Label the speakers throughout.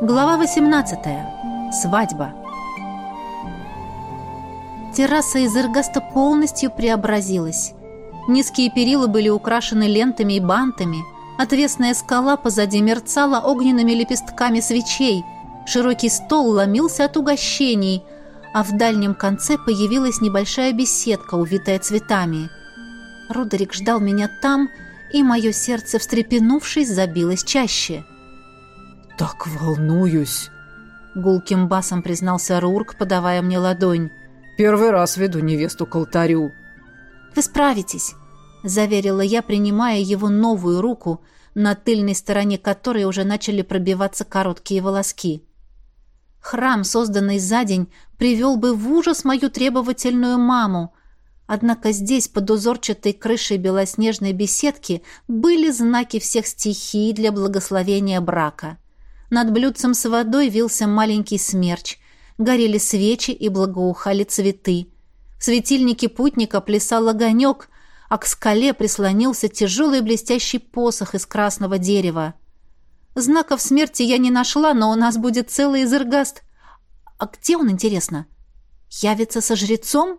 Speaker 1: Глава 18. Свадьба. Терраса из Иргаста полностью преобразилась. Низкие перила были украшены лентами и бантами. Отвесная скала позади мерцала огненными лепестками свечей. Широкий стол ломился от угощений, а в дальнем конце появилась небольшая беседка, увитая цветами. Родерик ждал меня там, и мое сердце, встрепенувшись, забилось чаще.
Speaker 2: «Так волнуюсь!»
Speaker 1: Гулким басом признался Рурк, подавая мне ладонь.
Speaker 2: «Первый раз веду невесту к алтарю».
Speaker 1: «Вы справитесь», — заверила я, принимая его новую руку, на тыльной стороне которой уже начали пробиваться короткие волоски. Храм, созданный за день, привел бы в ужас мою требовательную маму, Однако здесь, под узорчатой крышей белоснежной беседки, были знаки всех стихий для благословения брака. Над блюдцем с водой вился маленький смерч, горели свечи и благоухали цветы. В светильнике путника плясал огонек, а к скале прислонился тяжелый блестящий посох из красного дерева. Знаков смерти я не нашла, но у нас будет целый изергаст. А где он, интересно? Явится со жрецом?»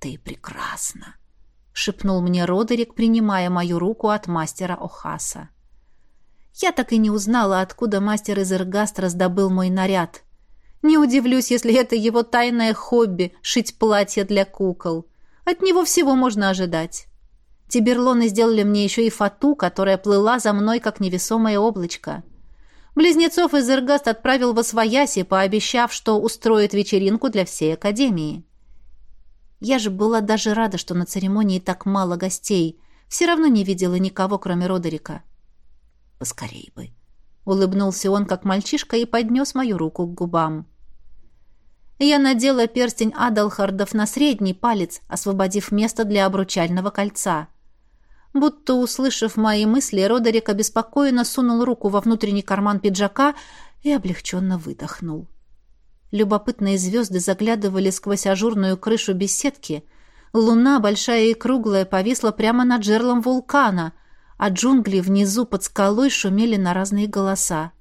Speaker 1: «Ты прекрасна!» — шепнул мне Родерик, принимая мою руку от мастера Охаса. Я так и не узнала, откуда мастер из Иргаст раздобыл мой наряд. Не удивлюсь, если это его тайное хобби — шить платья для кукол. От него всего можно ожидать. Тиберлоны сделали мне еще и фату, которая плыла за мной, как невесомое облачко. Близнецов из Иргаст отправил во свояси, пообещав, что устроит вечеринку для всей Академии. Я же была даже рада, что на церемонии так мало гостей. Все равно не видела никого, кроме Родерика. «Поскорей бы!» — улыбнулся он, как мальчишка, и поднес мою руку к губам. Я надела перстень Адалхардов на средний палец, освободив место для обручального кольца. Будто услышав мои мысли, Родерик обеспокоенно сунул руку во внутренний карман пиджака и облегченно выдохнул. — Любопытные звезды заглядывали сквозь ажурную крышу беседки. Луна, большая и круглая, повисла прямо над жерлом вулкана, а джунгли внизу под скалой шумели на разные голоса.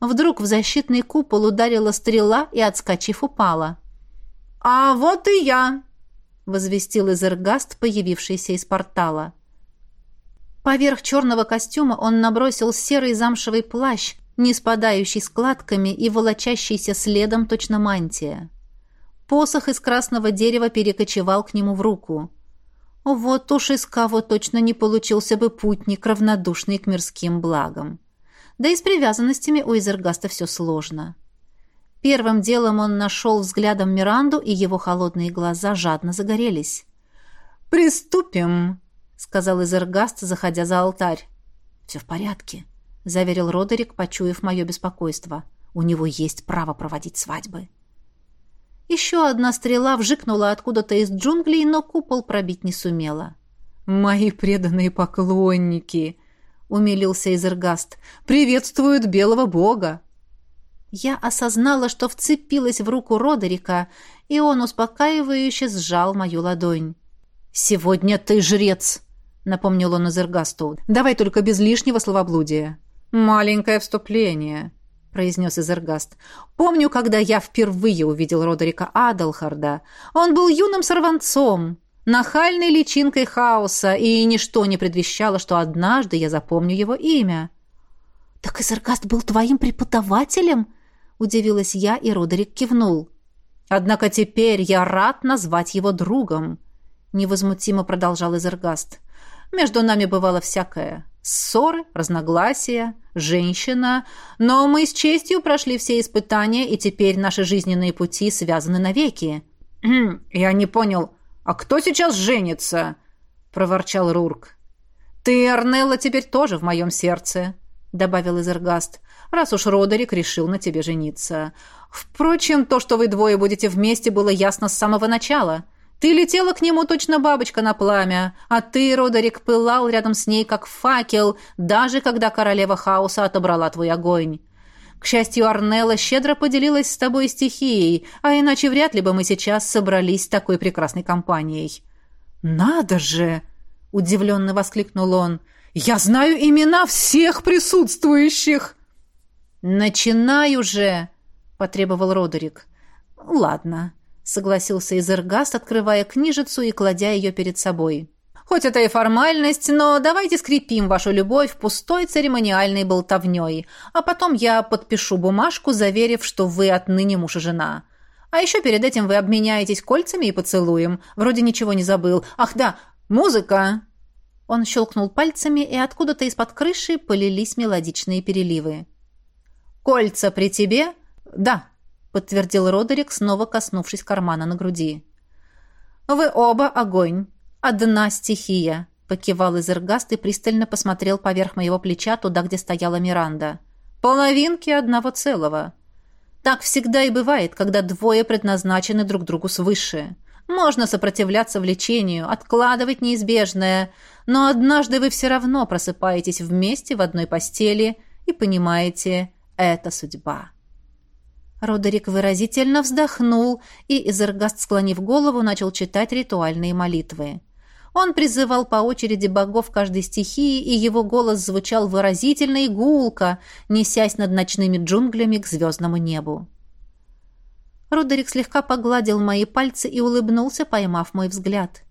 Speaker 1: Вдруг в защитный купол ударила стрела и, отскочив, упала. «А вот и я!» — возвестил Изергаст, появившийся из портала. Поверх черного костюма он набросил серый замшевый плащ, не спадающий складками и волочащийся следом точно мантия. Посох из красного дерева перекочевал к нему в руку. Вот уж из кого точно не получился бы путник, равнодушный к мирским благам. Да и с привязанностями у Изергаста все сложно. Первым делом он нашел взглядом Миранду, и его холодные глаза жадно загорелись. «Приступим», — сказал Изергаст, заходя за алтарь. «Все в порядке», заверил Родерик, почуяв мое беспокойство. У него есть право проводить свадьбы. Еще одна стрела вжикнула откуда-то из джунглей, но купол пробить не сумела. «Мои преданные поклонники!» — умилился Изергаст. «Приветствуют белого бога!» Я осознала, что вцепилась в руку Родерика, и он успокаивающе сжал мою ладонь. «Сегодня ты жрец!» — напомнил он Изергасту. «Давай только без лишнего словоблудия». «Маленькое вступление», — произнес Изергаст. «Помню, когда я впервые увидел Родерика Адалхарда. Он был юным сорванцом, нахальной личинкой хаоса, и ничто не предвещало, что однажды я запомню его имя». «Так Изергаст был твоим преподавателем?» — удивилась я, и Родерик кивнул. «Однако теперь я рад назвать его другом», — невозмутимо продолжал Изергаст. «Между нами бывало всякое. Ссоры, разногласия, женщина. Но мы с честью прошли все испытания, и теперь наши жизненные пути связаны навеки. «Я не понял, а кто сейчас женится?» — проворчал Рурк. «Ты, Арнелла, теперь тоже в моем сердце», — добавил Изергаст, «раз уж Родерик решил на тебе жениться. Впрочем, то, что вы двое будете вместе, было ясно с самого начала». Ты летела к нему точно бабочка на пламя, а ты, Родерик, пылал рядом с ней, как факел, даже когда королева хаоса отобрала твой огонь. К счастью, Арнелла щедро поделилась с тобой стихией, а иначе вряд ли бы мы сейчас собрались такой прекрасной компанией». «Надо же!» — удивленно воскликнул он.
Speaker 2: Я знаю имена всех присутствующих!»
Speaker 1: «Начинай уже!» — потребовал Родерик. «Ладно», — согласился Изергаст, открывая книжицу и кладя ее перед собой. «Хоть это и формальность, но давайте скрепим вашу любовь пустой церемониальной болтовней, а потом я подпишу бумажку, заверив, что вы отныне муж и жена. А еще перед этим вы обменяетесь кольцами и поцелуем. Вроде ничего не забыл. Ах да, музыка!» Он щелкнул пальцами, и откуда-то из-под крыши полились мелодичные переливы. «Кольца при тебе?» «Да», — подтвердил Родерик, снова коснувшись кармана на груди. «Вы оба огонь. Одна стихия», — покивал Изергаст и пристально посмотрел поверх моего плеча туда, где стояла Миранда. «Половинки одного целого. Так всегда и бывает, когда двое предназначены друг другу свыше. Можно сопротивляться влечению, откладывать неизбежное, но однажды вы все равно просыпаетесь вместе в одной постели и понимаете, это судьба». Родерик выразительно вздохнул, и Изергаст, склонив голову, начал читать ритуальные молитвы. Он призывал по очереди богов каждой стихии, и его голос звучал выразительно и гулко, несясь над ночными джунглями к звездному небу. Родерик слегка погладил мои пальцы и улыбнулся, поймав мой взгляд.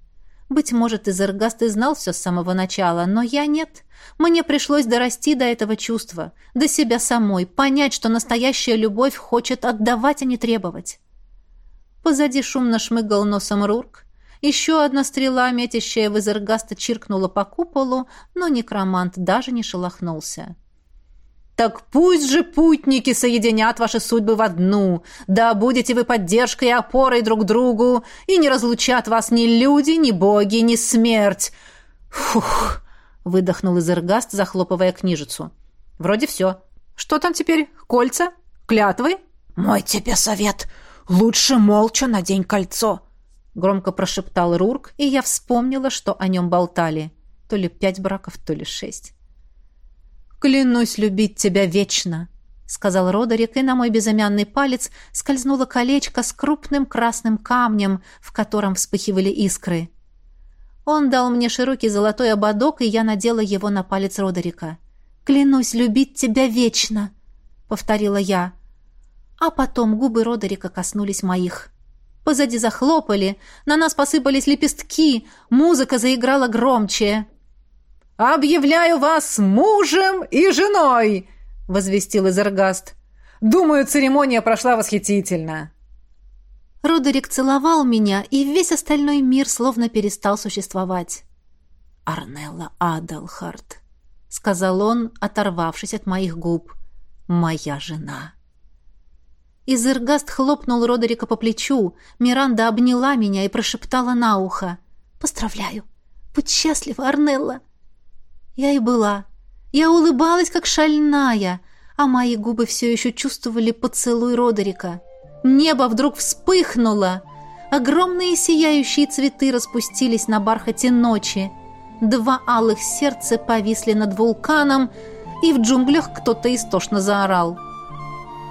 Speaker 1: Быть может, Изергаст и знал все с самого начала, но я нет. Мне пришлось дорасти до этого чувства, до себя самой, понять, что настоящая любовь хочет отдавать, а не требовать. Позади шумно шмыгал носом Рурк. Еще одна стрела, метящая в Изергаста, чиркнула по куполу, но некромант даже не шелохнулся. Так пусть же путники соединят ваши судьбы в одну, да будете вы поддержкой и опорой друг другу, и не разлучат вас ни люди, ни боги, ни смерть. Фух, выдохнул Изергаст, захлопывая книжицу. Вроде все. Что там теперь? Кольца? Клятвы?
Speaker 2: Мой тебе совет. Лучше молча надень кольцо.
Speaker 1: Громко прошептал Рурк, и я вспомнила, что о нем болтали. То ли пять браков, то ли шесть. «Клянусь любить тебя вечно», — сказал Родерик, и на мой безымянный палец скользнуло колечко с крупным красным камнем, в котором вспыхивали искры. Он дал мне широкий золотой ободок, и я надела его на палец Родерика. «Клянусь любить тебя вечно», — повторила я. А потом губы Родерика коснулись моих. Позади захлопали, на нас посыпались лепестки, музыка заиграла громче. «Объявляю вас мужем и женой!» — возвестил Изергаст. «Думаю, церемония прошла восхитительно». Родерик целовал меня, и весь остальной мир словно перестал существовать. «Арнелла Адалхарт», — сказал он, оторвавшись от моих губ, — «моя жена». Изергаст хлопнул Родерика по плечу, Миранда обняла меня и прошептала на ухо. «Поздравляю! Будь счастлива, Арнелла!» Я и была. Я улыбалась, как шальная, а мои губы все еще чувствовали поцелуй Родерика. Небо вдруг вспыхнуло. Огромные сияющие цветы распустились на бархате ночи. Два алых сердца повисли над вулканом, и в джунглях кто-то истошно заорал.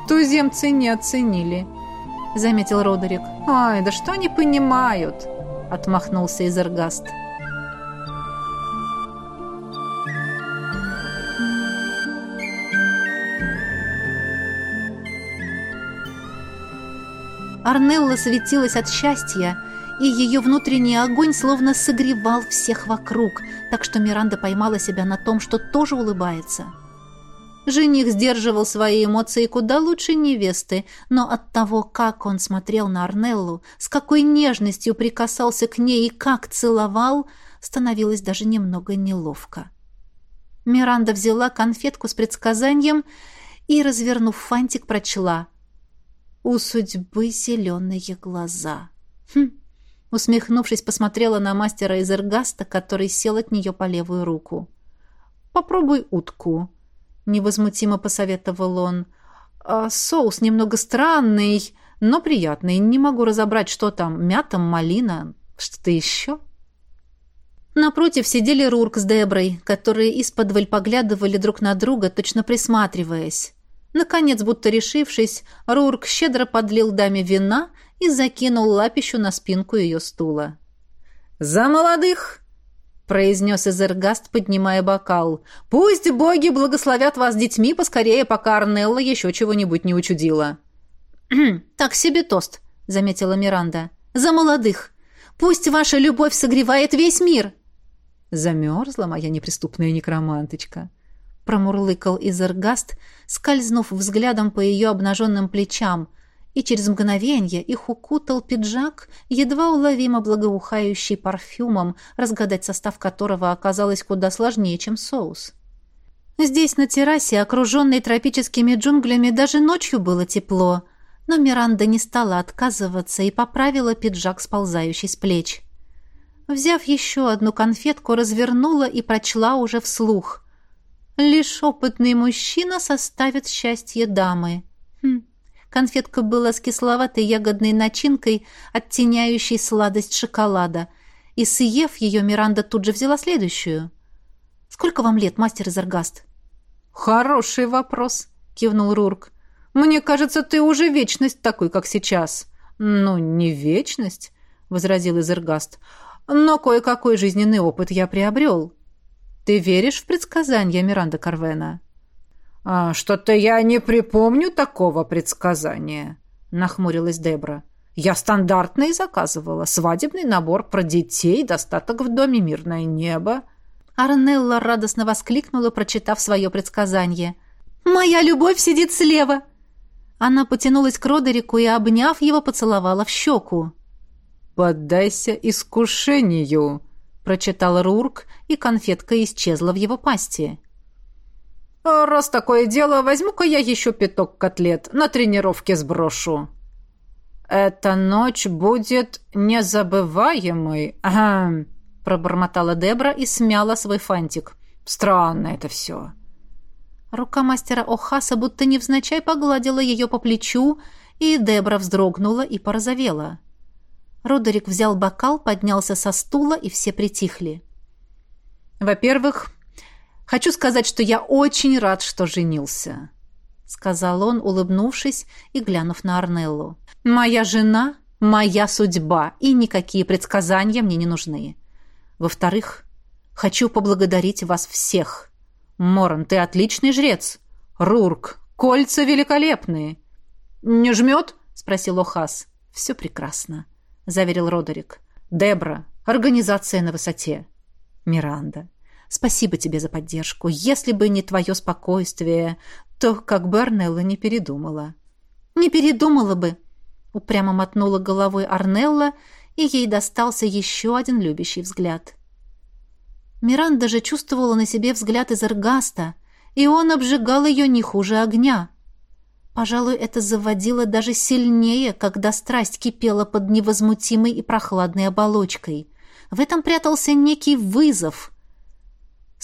Speaker 1: «Туземцы не оценили», — заметил Родерик. «Ай, да что они понимают?» — отмахнулся Изергаст. «Изергаст». Арнелла светилась от счастья, и ее внутренний огонь словно согревал всех вокруг, так что Миранда поймала себя на том, что тоже улыбается. Жених сдерживал свои эмоции куда лучше невесты, но от того, как он смотрел на Арнеллу, с какой нежностью прикасался к ней и как целовал, становилось даже немного неловко. Миранда взяла конфетку с предсказанием и, развернув фантик, прочла у судьбы зеленые глаза. Хм. Усмехнувшись, посмотрела на мастера из Эргаста, который сел от нее по левую руку. «Попробуй утку», — невозмутимо посоветовал он. А «Соус немного странный, но приятный. Не могу разобрать, что там. Мята, малина, что-то еще?» Напротив сидели Рурк с Деброй, которые из-под поглядывали друг на друга, точно присматриваясь. Наконец, будто решившись, Рурк щедро подлил даме вина и закинул лапищу на спинку ее стула. «За молодых!» — произнес Эзергаст, поднимая бокал. «Пусть боги благословят вас детьми поскорее, пока Арнелла еще чего-нибудь не учудила». «Так себе тост», — заметила Миранда. «За молодых! Пусть ваша любовь согревает весь мир!»
Speaker 3: «Замерзла моя неприступная некроманточка», —
Speaker 1: промурлыкал Изергаст, скользнув взглядом по ее обнаженным плечам — и через мгновенье их укутал пиджак, едва уловимо благоухающий парфюмом, разгадать состав которого оказалось куда сложнее, чем соус. Здесь, на террасе, окруженной тропическими джунглями, даже ночью было тепло, но Миранда не стала отказываться и поправила пиджак, сползающий с плеч. Взяв еще одну конфетку, развернула и прочла уже вслух. «Лишь опытный мужчина составит счастье дамы». Хм, Конфетка была с кисловатой ягодной начинкой, оттеняющей сладость шоколада. И, съев ее, Миранда тут же взяла следующую. «Сколько вам лет, мастер Изаргаст?»
Speaker 3: «Хороший вопрос», — кивнул Рурк. «Мне кажется, ты уже вечность такой, как сейчас». «Ну, не вечность», — возразил Изергаст. «Но кое-какой жизненный опыт я приобрел». «Ты веришь в предсказания Миранда Карвена?»
Speaker 2: «А, «Что-то я не припомню такого предсказания», — нахмурилась Дебра. «Я стандартный заказывала. Свадебный набор про детей, достаток в доме, мирное небо».
Speaker 1: Арнелла радостно воскликнула, прочитав свое предсказание. «Моя любовь сидит слева!» Она потянулась к Родерику и, обняв его, поцеловала в щеку.
Speaker 3: «Поддайся искушению», — прочитал Рурк, и конфетка исчезла в его пасти.
Speaker 2: А «Раз такое дело, возьму-ка я еще пяток котлет, на тренировке сброшу». «Эта ночь будет незабываемой», ага, пробормотала Дебра и смяла свой фантик. «Странно это все».
Speaker 1: Рука мастера Охаса будто невзначай погладила ее по плечу, и Дебра вздрогнула и порозовела. Родерик взял бокал, поднялся со стула, и все притихли.
Speaker 3: «Во-первых, Хочу сказать, что я очень рад, что женился», — сказал он, улыбнувшись и глянув на Арнеллу. «Моя жена — моя судьба, и никакие предсказания мне не нужны. Во-вторых, хочу поблагодарить вас всех. Моран, ты отличный жрец. Рурк, кольца великолепные». «Не жмет?» — спросил Охас. «Все прекрасно», — заверил Родерик. «Дебра, организация на высоте». «Миранда, Спасибо тебе за поддержку. Если бы не твое спокойствие, то как бы Арнелла не передумала».
Speaker 1: «Не передумала бы», — упрямо мотнула головой Арнелла, и ей достался еще один любящий взгляд. Миранда же чувствовала на себе взгляд из Эргаста, и он обжигал ее не хуже огня. Пожалуй, это заводило даже сильнее, когда страсть кипела под невозмутимой и прохладной оболочкой. В этом прятался некий вызов —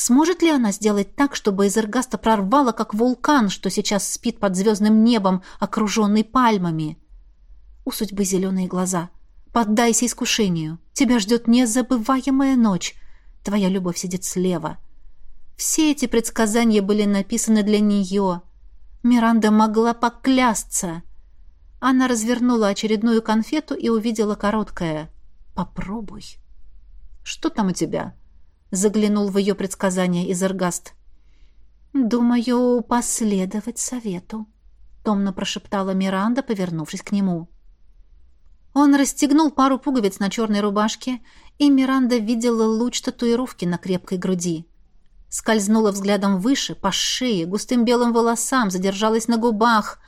Speaker 1: Сможет ли она сделать так, чтобы Эзергаста прорвало, как вулкан, что сейчас спит под звездным небом, окруженный пальмами? У судьбы зеленые глаза. Поддайся искушению. Тебя ждет незабываемая ночь. Твоя любовь сидит слева. Все эти предсказания были написаны для нее. Миранда могла поклясться. Она развернула очередную конфету и увидела короткое. «Попробуй». «Что там у тебя?» заглянул в ее предсказание Изергаст. «Думаю, последовать совету», — томно прошептала Миранда, повернувшись к нему. Он расстегнул пару пуговиц на черной рубашке, и Миранда видела луч татуировки на крепкой груди. Скользнула взглядом выше, по шее, густым белым волосам, задержалась на губах.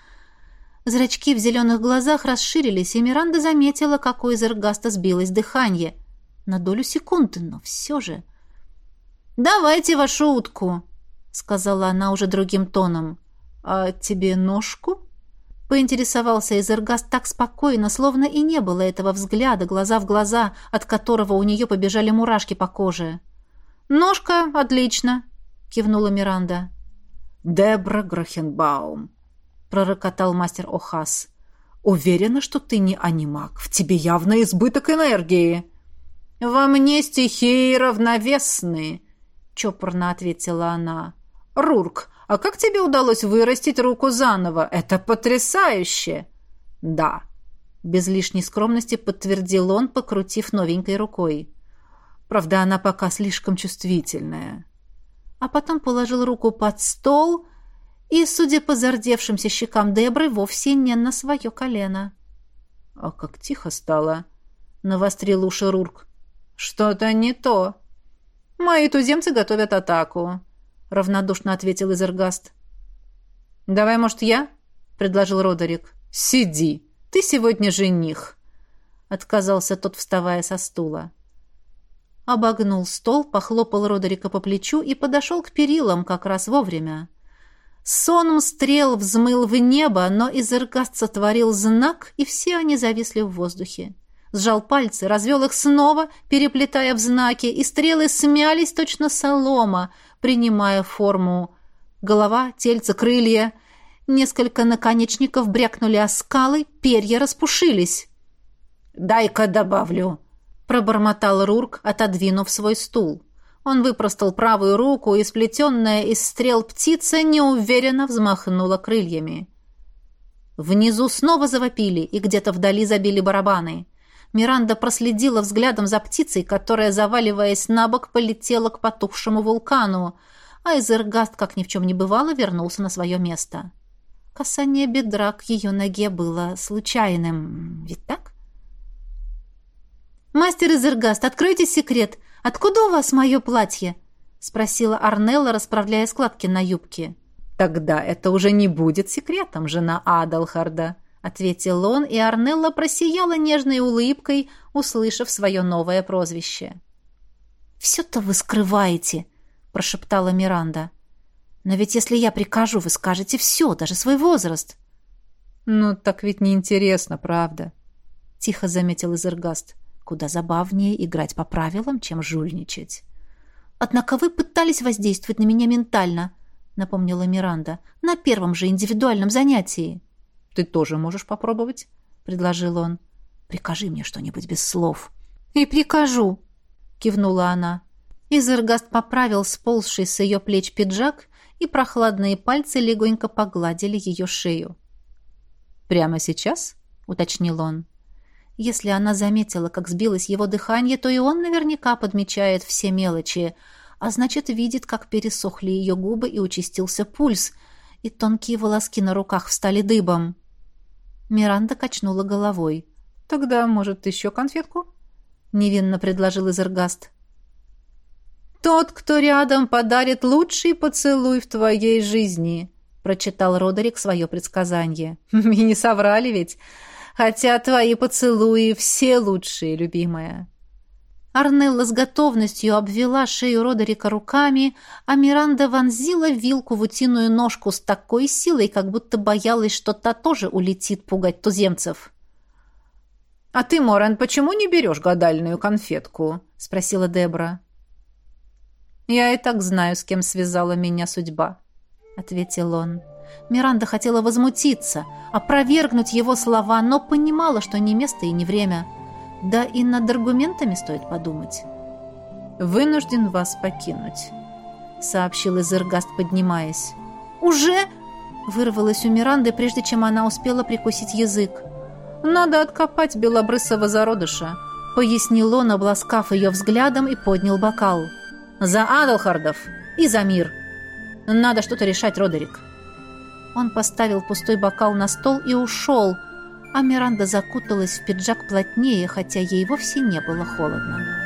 Speaker 1: Зрачки в зеленых глазах расширились, и Миранда заметила, как у Изергаста сбилось дыхание. На долю секунды, но все же... «Давайте вашу утку», — сказала она уже другим тоном. «А тебе ножку?» Поинтересовался Эзергаст так спокойно, словно и не было этого взгляда, глаза в глаза, от которого у нее побежали мурашки по коже. «Ножка, отлично», — кивнула Миранда.
Speaker 2: «Дебра Грохенбаум», — пророкотал мастер Охас. «Уверена, что ты не анимак. В тебе явно избыток энергии».
Speaker 3: «Во мне стихии равновесные», — чопорно ответила она. «Рурк, а как тебе удалось вырастить руку заново? Это потрясающе!» «Да», — без лишней скромности подтвердил он, покрутив новенькой рукой.
Speaker 2: Правда, она пока слишком чувствительная.
Speaker 1: А потом положил руку под стол и, судя по зардевшимся щекам Дебры, вовсе не на свое колено.
Speaker 2: «А как тихо стало!» — навострил уши Рурк. «Что-то не то. Мои туземцы готовят атаку», — равнодушно ответил Изергаст. «Давай, может, я?» — предложил Родерик. «Сиди. Ты сегодня жених», — отказался тот, вставая со стула.
Speaker 1: Обогнул стол, похлопал Родерика по плечу и подошел к перилам как раз вовремя. Соном стрел взмыл в небо, но Изергаст сотворил знак, и все они зависли в воздухе. Сжал пальцы, развел их снова, переплетая в знаки, и стрелы смялись точно солома, принимая форму голова, тельце, крылья. Несколько наконечников брякнули о скалы, перья распушились.
Speaker 2: «Дай-ка добавлю», — пробормотал Рурк, отодвинув свой стул. Он выпростал правую руку, и сплетенная из стрел птица неуверенно взмахнула крыльями. Внизу снова завопили, и где-то вдали забили барабаны. Миранда проследила взглядом за птицей, которая, заваливаясь на бок, полетела к потухшему вулкану, а Изергаст, как ни в чем не бывало, вернулся на свое место. Касание бедра к ее ноге было случайным. Ведь так? «Мастер Изергаст, откройте секрет!» Откуда у вас мое платье?» — спросила Арнелла, расправляя складки на юбке. «Тогда это уже не будет секретом, жена Адалхарда», — ответил он, и Арнелла просияла нежной улыбкой, услышав свое новое прозвище.
Speaker 1: «Все-то вы скрываете», — прошептала Миранда. «Но ведь если я прикажу, вы скажете все, даже свой возраст».
Speaker 2: «Ну, так ведь неинтересно, правда?»
Speaker 1: — тихо заметил Изергаст. Куда забавнее играть по правилам, чем жульничать. «Однако вы пытались воздействовать на меня ментально», — напомнила Миранда, — «на первом же индивидуальном занятии».
Speaker 2: «Ты тоже можешь попробовать», — предложил он.
Speaker 1: «Прикажи мне что-нибудь без слов».
Speaker 2: «И прикажу», — кивнула она.
Speaker 1: Изергаст поправил сползший с ее плеч пиджак, и прохладные пальцы легонько погладили ее шею.
Speaker 2: «Прямо сейчас?» — уточнил он.
Speaker 1: Если она заметила, как сбилось его дыхание, то и он наверняка подмечает все мелочи, а значит, видит, как пересохли ее губы и участился пульс, и тонкие волоски на руках встали дыбом. Миранда качнула головой.
Speaker 2: «Тогда, может, еще конфетку?»
Speaker 1: — невинно предложил Изергаст.
Speaker 2: «Тот, кто рядом, подарит лучший поцелуй в твоей жизни», — прочитал Родерик свое предсказание. «И не соврали ведь?» Хотя твои поцелуи все лучшие, любимая».
Speaker 1: Арнелла с готовностью обвела шею Родерика руками, а Миранда вонзила вилку в утиную ножку с такой силой, как будто боялась, что та тоже улетит пугать туземцев.
Speaker 2: «А ты, Моран, почему не берешь гадальную конфетку?» — спросила Дебра.
Speaker 1: «Я и так знаю, с кем связала меня судьба», — ответил он. Миранда хотела возмутиться, опровергнуть его слова, но понимала, что не место и не время. Да и над аргументами стоит подумать.
Speaker 2: «Вынужден вас покинуть», — сообщил Изергаст, поднимаясь.
Speaker 1: «Уже?» — вырвалось у Миранды, прежде чем она успела прикусить язык.
Speaker 2: «Надо откопать белобрысого зародыша», —
Speaker 1: пояснил он, обласкав ее взглядом и поднял бокал.
Speaker 2: «За Адалхардов и за мир.
Speaker 1: Надо что-то решать, Родерик». Он поставил пустой бокал на стол и ушел, а Миранда закуталась в пиджак плотнее, хотя ей вовсе не было холодно.